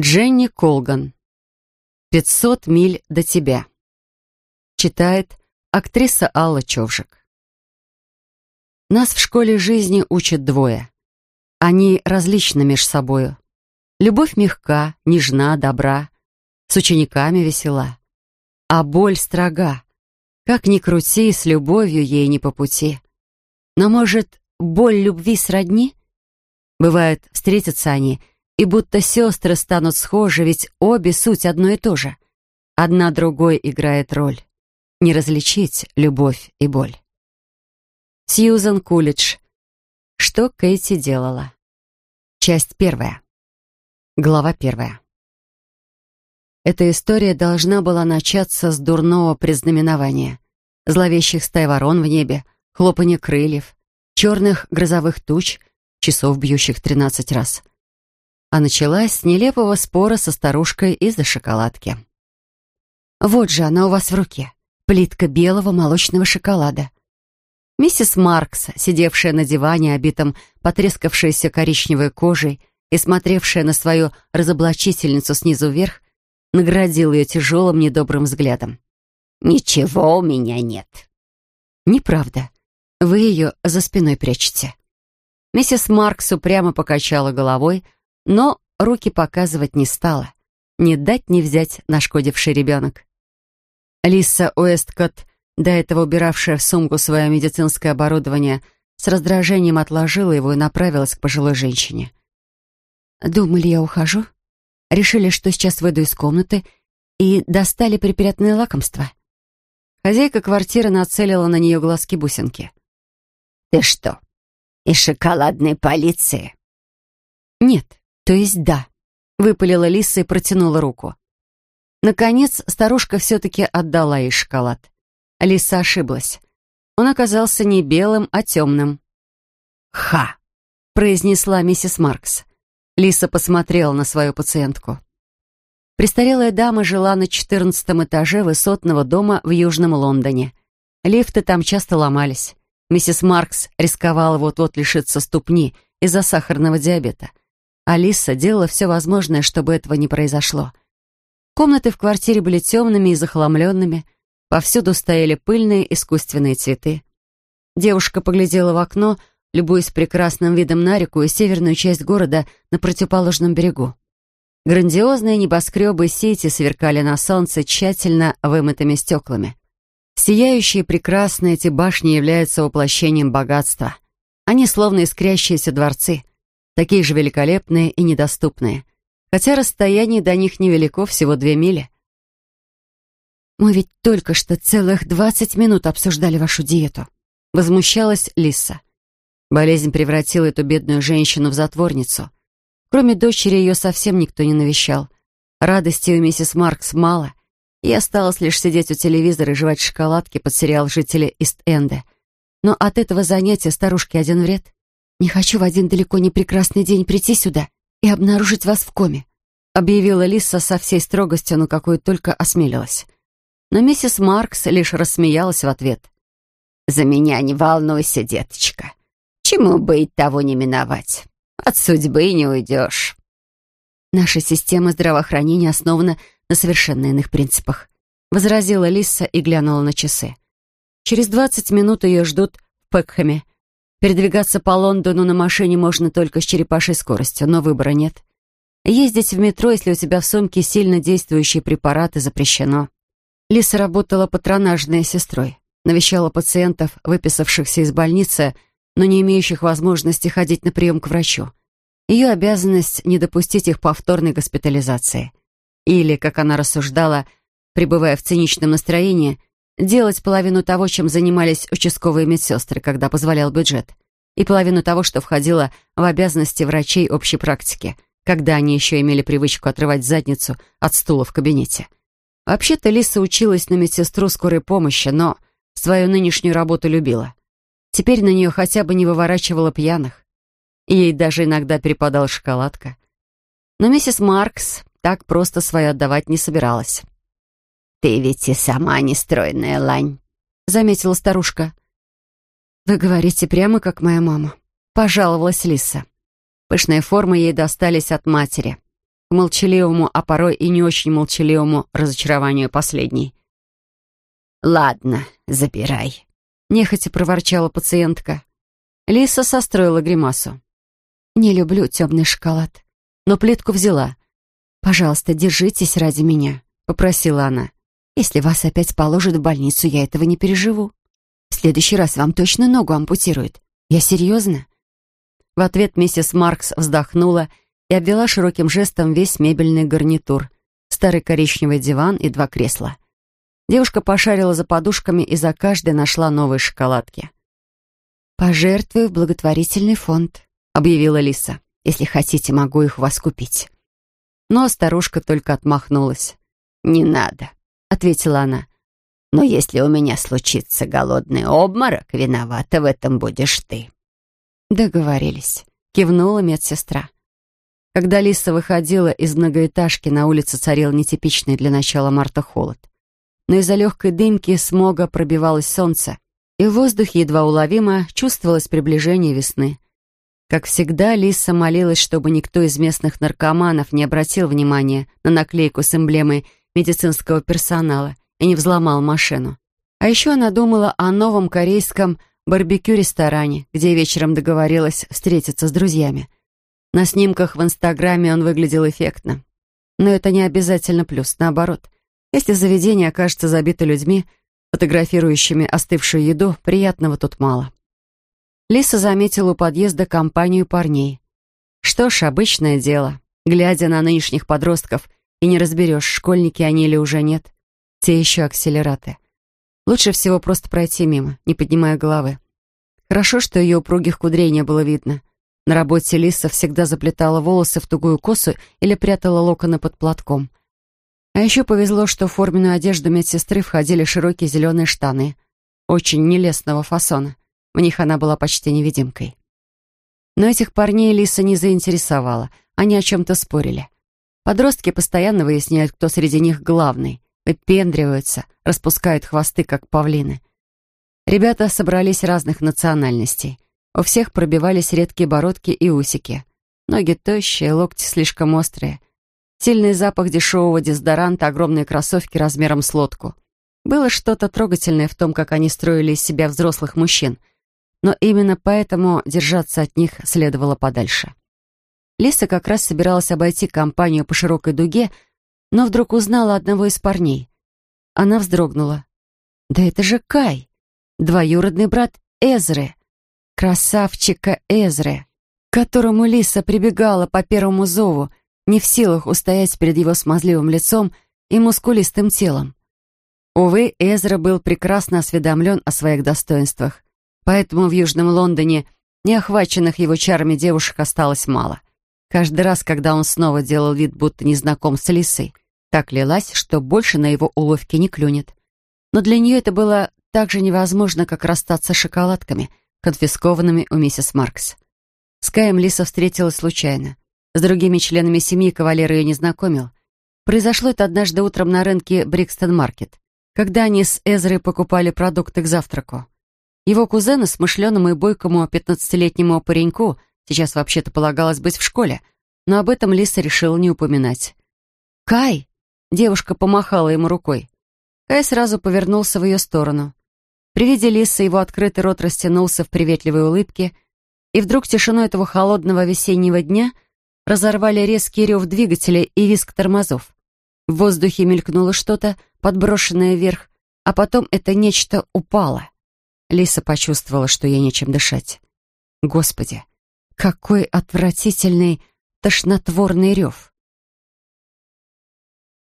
Дженни Колган. «Пятьсот миль до тебя». Читает актриса Алла Човжик. Нас в школе жизни учат двое. Они различны между собою. Любовь мягка, нежна, добра, с учениками весела. А боль строга. Как ни крути, с любовью ей не по пути. Но, может, боль любви сродни? Бывает, встретятся они — и будто сестры станут схожи, ведь обе суть одно и то же. Одна другой играет роль. Не различить любовь и боль. Сьюзан Кулидж. Что Кэти делала? Часть первая. Глава первая. Эта история должна была начаться с дурного признаменования. Зловещих стай ворон в небе, хлопанье крыльев, черных грозовых туч, часов бьющих тринадцать раз — а началась с нелепого спора со старушкой из-за шоколадки. «Вот же она у вас в руке, плитка белого молочного шоколада». Миссис Маркс, сидевшая на диване, обитом потрескавшейся коричневой кожей и смотревшая на свою разоблачительницу снизу вверх, наградил ее тяжелым недобрым взглядом. «Ничего у меня нет». «Неправда. Вы ее за спиной прячете». Миссис Маркс упрямо покачала головой, но руки показывать не стала. Не дать не взять нашкодивший ребенок. Лиса Уэсткотт, до этого убиравшая в сумку свое медицинское оборудование, с раздражением отложила его и направилась к пожилой женщине. «Думали, я ухожу? Решили, что сейчас выйду из комнаты и достали припрятанное лакомство?» Хозяйка квартиры нацелила на нее глазки-бусинки. «Ты что, из шоколадной полиции?» «Нет, «То есть да», — выпалила Лиса и протянула руку. Наконец, старушка все-таки отдала ей шоколад. Лиса ошиблась. Он оказался не белым, а темным. «Ха!» — произнесла миссис Маркс. Лиса посмотрела на свою пациентку. Престарелая дама жила на четырнадцатом этаже высотного дома в Южном Лондоне. Лифты там часто ломались. Миссис Маркс рисковала вот-вот лишиться ступни из-за сахарного диабета. Алиса делала все возможное, чтобы этого не произошло. Комнаты в квартире были темными и захламленными, повсюду стояли пыльные искусственные цветы. Девушка поглядела в окно, любуясь прекрасным видом на реку и северную часть города на противоположном берегу. Грандиозные небоскребы Сити сверкали на солнце тщательно вымытыми стеклами. Сияющие прекрасные эти башни являются воплощением богатства. Они словно искрящиеся дворцы такие же великолепные и недоступные, хотя расстояние до них невелико, всего две мили. «Мы ведь только что целых двадцать минут обсуждали вашу диету», — возмущалась Лиса. Болезнь превратила эту бедную женщину в затворницу. Кроме дочери ее совсем никто не навещал. Радости у миссис Маркс мало, и осталось лишь сидеть у телевизора и жевать шоколадки под сериал «Жители Ист-Энда». Но от этого занятия старушке один вред. «Не хочу в один далеко не прекрасный день прийти сюда и обнаружить вас в коме», объявила Лиса со всей строгостью, на какую только осмелилась. Но миссис Маркс лишь рассмеялась в ответ. «За меня не волнуйся, деточка. Чему быть, того не миновать. От судьбы не уйдешь». «Наша система здравоохранения основана на совершенно иных принципах», возразила Лиса и глянула на часы. «Через двадцать минут ее ждут в Пекхэме, Передвигаться по Лондону на машине можно только с черепашей скоростью, но выбора нет. Ездить в метро, если у тебя в сумке сильно действующие препараты, запрещено. Лиса работала патронажной сестрой, навещала пациентов, выписавшихся из больницы, но не имеющих возможности ходить на прием к врачу. Ее обязанность — не допустить их повторной госпитализации. Или, как она рассуждала, пребывая в циничном настроении — делать половину того, чем занимались участковые медсестры, когда позволял бюджет, и половину того, что входило в обязанности врачей общей практики, когда они еще имели привычку отрывать задницу от стула в кабинете. Вообще-то Лиса училась на медсестру скорой помощи, но свою нынешнюю работу любила. Теперь на нее хотя бы не выворачивала пьяных. Ей даже иногда перепадала шоколадка. Но миссис Маркс так просто свое отдавать не собиралась. «Ты ведь и сама нестройная лань», — заметила старушка. «Вы говорите прямо, как моя мама», — пожаловалась Лиса. Пышные формы ей достались от матери. к молчаливому, а порой и не очень молчаливому разочарованию последней. «Ладно, забирай», — нехотя проворчала пациентка. Лиса состроила гримасу. «Не люблю темный шоколад, но плитку взяла. Пожалуйста, держитесь ради меня», — попросила она. «Если вас опять положат в больницу, я этого не переживу. В следующий раз вам точно ногу ампутируют. Я серьезно?» В ответ миссис Маркс вздохнула и обвела широким жестом весь мебельный гарнитур, старый коричневый диван и два кресла. Девушка пошарила за подушками и за каждой нашла новые шоколадки. «Пожертвую в благотворительный фонд», — объявила Лиса. «Если хотите, могу их у вас купить». Но старушка только отмахнулась. «Не надо», — ответила она. «Но если у меня случится голодный обморок, виновата в этом будешь ты». «Договорились», — кивнула медсестра. Когда Лиса выходила из многоэтажки, на улице царил нетипичный для начала марта холод но из-за легкой дымки смога пробивалось солнце, и в воздухе едва уловимо чувствовалось приближение весны. Как всегда, Лиса молилась, чтобы никто из местных наркоманов не обратил внимания на наклейку с эмблемой медицинского персонала и не взломал машину. А еще она думала о новом корейском барбекю-ресторане, где вечером договорилась встретиться с друзьями. На снимках в Инстаграме он выглядел эффектно. Но это не обязательно плюс, наоборот — если заведение окажется забито людьми, фотографирующими остывшую еду, приятного тут мало. Лиса заметила у подъезда компанию парней. Что ж, обычное дело. Глядя на нынешних подростков, и не разберешь, школьники они или уже нет. Те еще акселераты. Лучше всего просто пройти мимо, не поднимая головы. Хорошо, что ее упругих кудрей не было видно. На работе Лиса всегда заплетала волосы в тугую косу или прятала локоны под платком. А еще повезло, что в форменную одежду медсестры входили широкие зеленые штаны, очень нелестного фасона. В них она была почти невидимкой. Но этих парней Лиса не заинтересовала, они о чем-то спорили. Подростки постоянно выясняют, кто среди них главный, выпендриваются, распускают хвосты, как павлины. Ребята собрались разных национальностей. У всех пробивались редкие бородки и усики. Ноги тощие, локти слишком острые — Сильный запах дешевого дезодоранта, огромные кроссовки размером с лодку. Было что-то трогательное в том, как они строили из себя взрослых мужчин. Но именно поэтому держаться от них следовало подальше. Лиса как раз собиралась обойти компанию по широкой дуге, но вдруг узнала одного из парней. Она вздрогнула. «Да это же Кай, двоюродный брат Эзры, красавчика Эзры, к которому Лиса прибегала по первому зову, не в силах устоять перед его смазливым лицом и мускулистым телом. Увы, Эзра был прекрасно осведомлен о своих достоинствах, поэтому в Южном Лондоне неохваченных его чарами девушек осталось мало. Каждый раз, когда он снова делал вид, будто не знаком с Лисой, так лилась, что больше на его уловки не клюнет. Но для нее это было так же невозможно, как расстаться с шоколадками, конфискованными у миссис Маркс. С Каем Лиса встретилась случайно. С другими членами семьи кавалер ее не знакомил. Произошло это однажды утром на рынке Брикстон-маркет, когда они с Эзрой покупали продукты к завтраку. Его кузену, смышленому и бойкому пятнадцатилетнему пареньку, сейчас вообще-то полагалось быть в школе, но об этом Лиса решила не упоминать. «Кай!» — девушка помахала ему рукой. Кай сразу повернулся в ее сторону. При виде Лисы его открытый рот растянулся в приветливой улыбке, и вдруг тишину этого холодного весеннего дня — разорвали резкий рев двигателя и визг тормозов. В воздухе мелькнуло что-то, подброшенное вверх, а потом это нечто упало. Лиса почувствовала, что ей нечем дышать. Господи, какой отвратительный, тошнотворный рев!